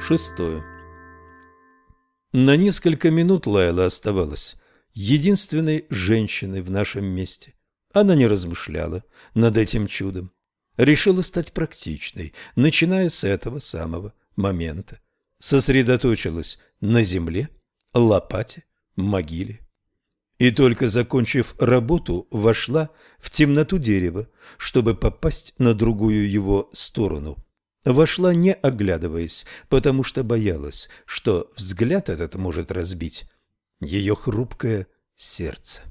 Шестое. На несколько минут Лайла оставалась единственной женщиной в нашем месте. Она не размышляла над этим чудом. Решила стать практичной, начиная с этого самого момента. Сосредоточилась на земле, лопате, могиле. И только закончив работу, вошла в темноту дерева, чтобы попасть на другую его сторону. Вошла не оглядываясь, потому что боялась, что взгляд этот может разбить ее хрупкое сердце.